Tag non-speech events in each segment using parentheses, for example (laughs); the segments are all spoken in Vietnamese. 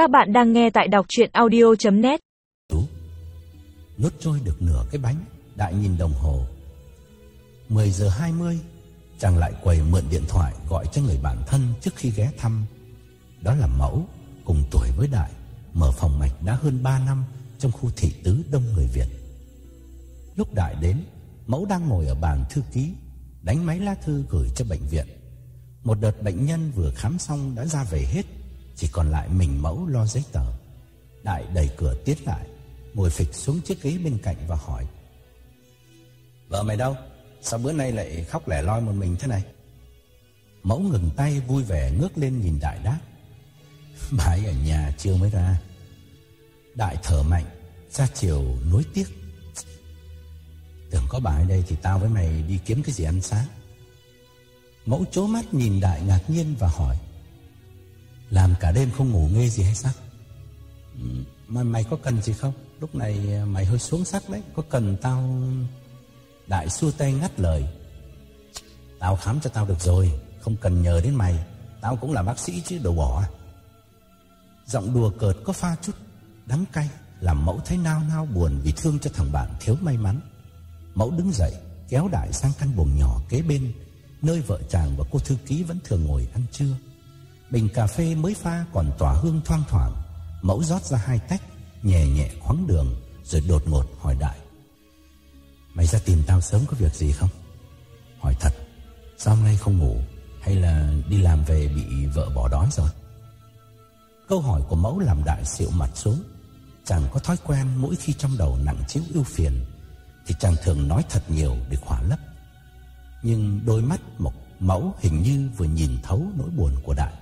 Các bạn đang nghe tại đọc chuyện audio.net Nốt trôi được nửa cái bánh, Đại nhìn đồng hồ. 10 giờ 20 Chàng lại quầy mượn điện thoại Gọi cho người bạn thân trước khi ghé thăm. Đó là Mẫu, Cùng tuổi với Đại, Mở phòng mạch đã hơn 3 năm Trong khu thị tứ đông người Việt. Lúc Đại đến, Mẫu đang ngồi ở bàn thư ký, Đánh máy lá thư gửi cho bệnh viện. Một đợt bệnh nhân vừa khám xong đã ra về hết. Chỉ còn lại mình Mẫu lo giấy tờ. Đại đẩy cửa tiết lại, Ngồi phịch xuống chiếc ghế bên cạnh và hỏi. Vợ mày đâu? Sao bữa nay lại khóc lẻ loi một mình thế này? Mẫu ngừng tay vui vẻ ngước lên nhìn Đại đáp. (laughs) Bà ấy ở nhà chưa mới ra. Đại thở mạnh, Ra chiều nối tiếc. Tưởng có bà ở đây thì tao với mày đi kiếm cái gì ăn sáng. Mẫu chố mắt nhìn Đại ngạc nhiên và hỏi. Làm cả đêm không ngủ nghe gì hay sao? Ừ, mà mày có cần gì không? Lúc này à, mày hơi xuống sắc đấy. Có cần tao, Đại xua tay ngắt lời? Tao khám cho tao được rồi, Không cần nhờ đến mày. Tao cũng là bác sĩ chứ, đồ bỏ. Giọng đùa cợt có pha chút, Đắng cay, Làm mẫu thấy nao nao buồn Vì thương cho thằng bạn thiếu may mắn. Mẫu đứng dậy, kéo Đại sang căn buồng nhỏ kế bên, Nơi vợ chàng và cô thư ký vẫn thường ngồi ăn trưa. Bình cà phê mới pha còn tỏa hương thoang thoảng. Mẫu rót ra hai tách, Nhẹ nhẹ khoáng đường, Rồi đột ngột hỏi Đại. Mày ra tìm tao sớm có việc gì không? Hỏi thật, Sao hôm nay không ngủ? Hay là đi làm về bị vợ bỏ đói rồi? Câu hỏi của mẫu làm Đại xịu mặt xuống. Chàng có thói quen mỗi khi trong đầu nặng chiếu ưu phiền, Thì chàng thường nói thật nhiều để khỏa lấp. Nhưng đôi mắt một mẫu hình như vừa nhìn thấu nỗi buồn của Đại.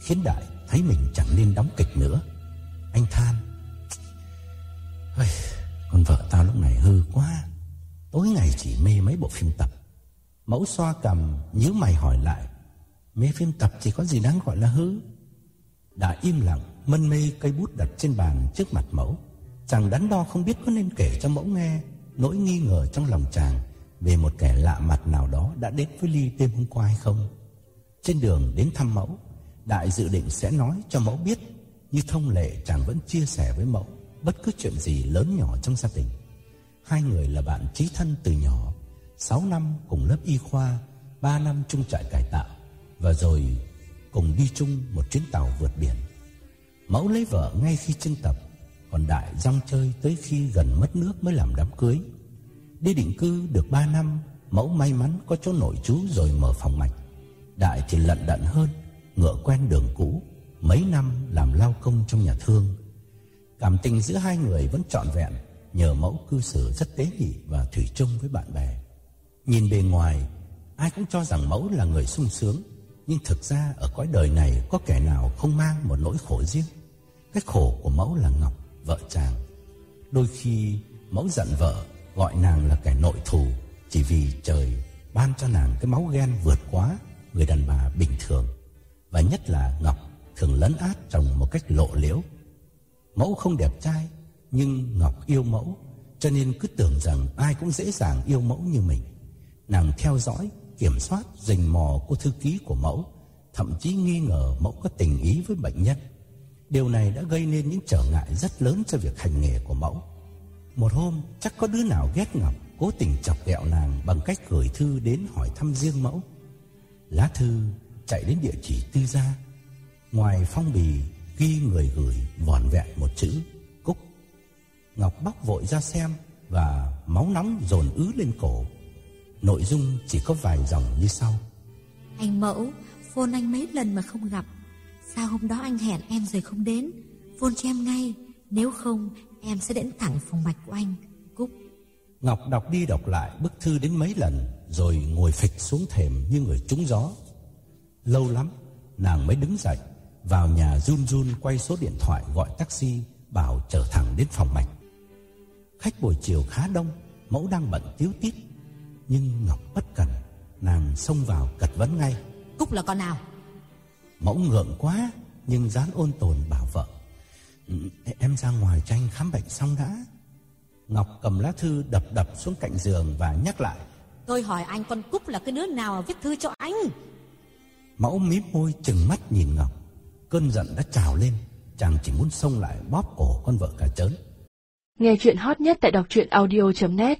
Khiến Đại thấy mình chẳng nên đóng kịch nữa. Anh than Con vợ tao lúc này hư quá. Tối ngày chỉ mê mấy bộ phim tập. Mẫu xoa cầm, nhíu mày hỏi lại, Mê phim tập thì có gì đáng gọi là hư? Đã im lặng, Mân mê cây bút đặt trên bàn trước mặt mẫu. Chàng đắn đo không biết có nên kể cho mẫu nghe, Nỗi nghi ngờ trong lòng chàng Về một kẻ lạ mặt nào đó Đã đến với Ly đêm hôm qua hay không. Trên đường đến thăm mẫu Đại dự định sẽ nói cho mẫu biết, Như thông lệ chàng vẫn chia sẻ với mẫu Bất cứ chuyện gì lớn nhỏ trong gia đình. Hai người là bạn chí thân từ nhỏ 6 năm cùng lớp y khoa 3 năm chung trại cải tạo, Và rồi cùng đi chung một chuyến tàu vượt biển. Mẫu lấy vợ ngay khi trưng tập, Còn Đại rong chơi tới khi gần mất nước mới làm đám cưới. Đi định cư được 3 năm, Mẫu may mắn có chỗ nội trú rồi mở phòng mạch. Đại thì lận đận hơn Ngựa quen đường cũ, Mấy năm làm lao công trong nhà thương. Cảm tình giữa hai người vẫn trọn vẹn, Nhờ mẫu cư xử rất tế nhị và thủy chung với bạn bè. Nhìn bề ngoài, Ai cũng cho rằng mẫu là người sung sướng, Nhưng thực ra ở cõi đời này Có kẻ nào không mang một nỗi khổ riêng? Cái khổ của mẫu là Ngọc, Vợ chàng. Đôi khi, mẫu giận vợ, Gọi nàng là kẻ nội thù, Chỉ vì trời ban cho nàng cái máu ghen vượt quá, Người đàn bà bình thường. Và nhất là Ngọc thường lấn át chồng một cách lộ liễu. Mẫu không đẹp trai Nhưng Ngọc yêu mẫu Cho nên cứ tưởng rằng ai cũng dễ dàng yêu mẫu như mình. Nàng theo dõi, kiểm soát, rình mò cô thư ký của mẫu Thậm chí nghi ngờ mẫu có tình ý với bệnh nhân. Điều này đã gây nên những trở ngại rất lớn cho việc hành nghề của mẫu. Một hôm chắc có đứa nào ghét Ngọc Cố tình chọc ghẹo nàng bằng cách gửi thư đến hỏi thăm riêng mẫu. Lá thư chạy đến địa chỉ tư gia Ngoài phong bì ghi người gửi vòn vẹn một chữ Cúc Ngọc bóc vội ra xem Và máu nóng dồn ứ lên cổ Nội dung chỉ có vài dòng như sau Anh Mẫu, phone anh mấy lần mà không gặp. Sao hôm đó anh hẹn em rồi không đến? Phone cho em ngay, nếu không em sẽ đến thẳng phòng mạch của anh. Cúc, Ngọc đọc đi đọc lại bức thư đến mấy lần Rồi ngồi phịch xuống thềm như người trúng gió Lâu lắm Nàng mới đứng dậy Vào nhà run run quay số điện thoại gọi taxi Bảo chở thẳng đến phòng mạch. Khách buổi chiều khá đông Mẫu đang bận tiếu tít Nhưng Ngọc bất cần Nàng xông vào cật vấn ngay. Cúc là con nào? Mẫu ngượng quá Nhưng dán ôn tồn bảo vợ. "Ừ, Em ra ngoài cho anh khám bệnh xong đã. Ngọc cầm lá thư đập đập xuống cạnh giường Và nhắc lại. Tôi hỏi anh con Cúc là cái đứa nào viết thư cho anh? Mẫu mím môi chừng mắt nhìn Ngọc. Cơn giận đã trào lên. Chàng chỉ muốn xông lại bóp cổ con vợ cả trớn. Nghe chuyện hot nhất tại đọc truyện audio.net